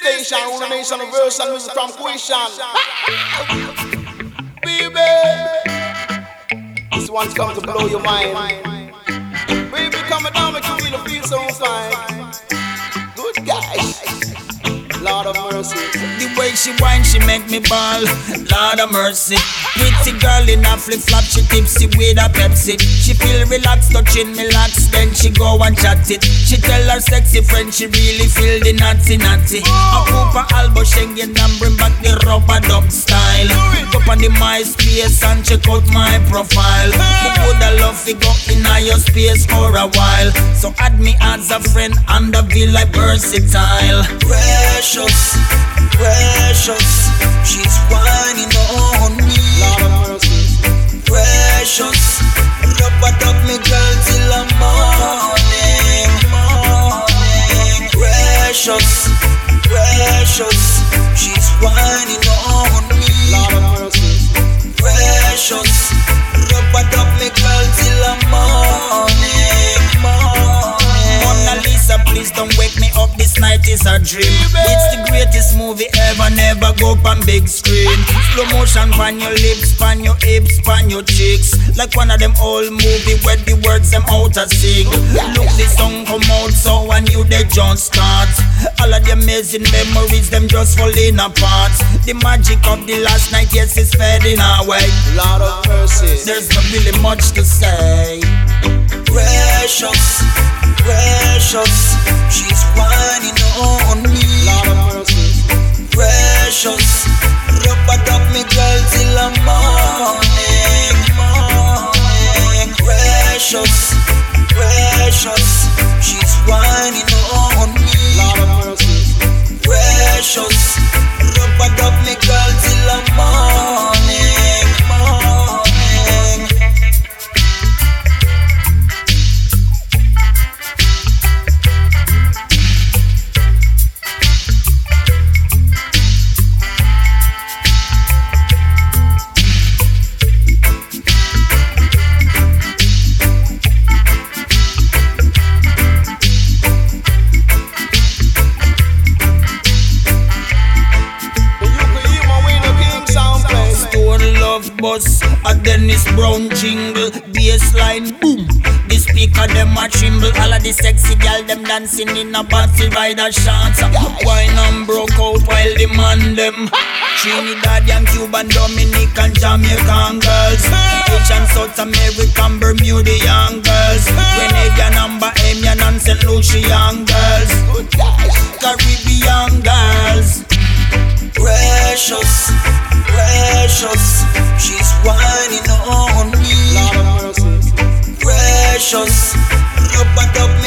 station, who nation version music from Quishan. Baby, this one's come to blow your mind. Baby, coming down, make you feel, feel so fine. Mercy. The way she whine, she make me ball. Lord of mercy. Pretty girl in a flip flop, she tipsy with a Pepsi. She feel relaxed, touching me locks, then she go and chat it. She tell her sexy friend she really feel the naughty naughty. I poop her elbow Schengen and bring back the rubber dub style. Up on the MySpace and check out my profile. But would love to go in your space for a while. So add me as a friend and the feel like versatile. Precious precious. She's whining on me. Precious. Rub it up me girl till the morning. Morning. Precious. Precious. She's whining on me. Precious. Rub it up me girl till the morning. Morning. Mona Lisa, please don't wake night is a dream. It's the greatest movie ever, never go up on big screen. Slow motion pan your lips, pan your hips, pan your cheeks. Like one of them old movie where the words them out of sing. Look, the song come out so I knew they just start. All of the amazing memories them just falling apart. The magic of the last night, yes, is fading away. Lot of curses. There's not really much to say. Precious, precious, whining on me. Precious, rub it up me girl till the morning, morning. Precious, precious, she's whining on me. Precious, bus, a Dennis Brown jingle, bassline boom. The speaker them a tremble, all of the sexy gal them dancing in a party by the shots. Wine and broke out while the man them. Trinidadian, Cuban, Dominican, Jamaican girls. Asian, South American, Bermudian girls. Grenadian, Amber, Amian, and St. Lucian girls. Caribbean girls. Precious, precious, she's whining on me. Precious, rub it up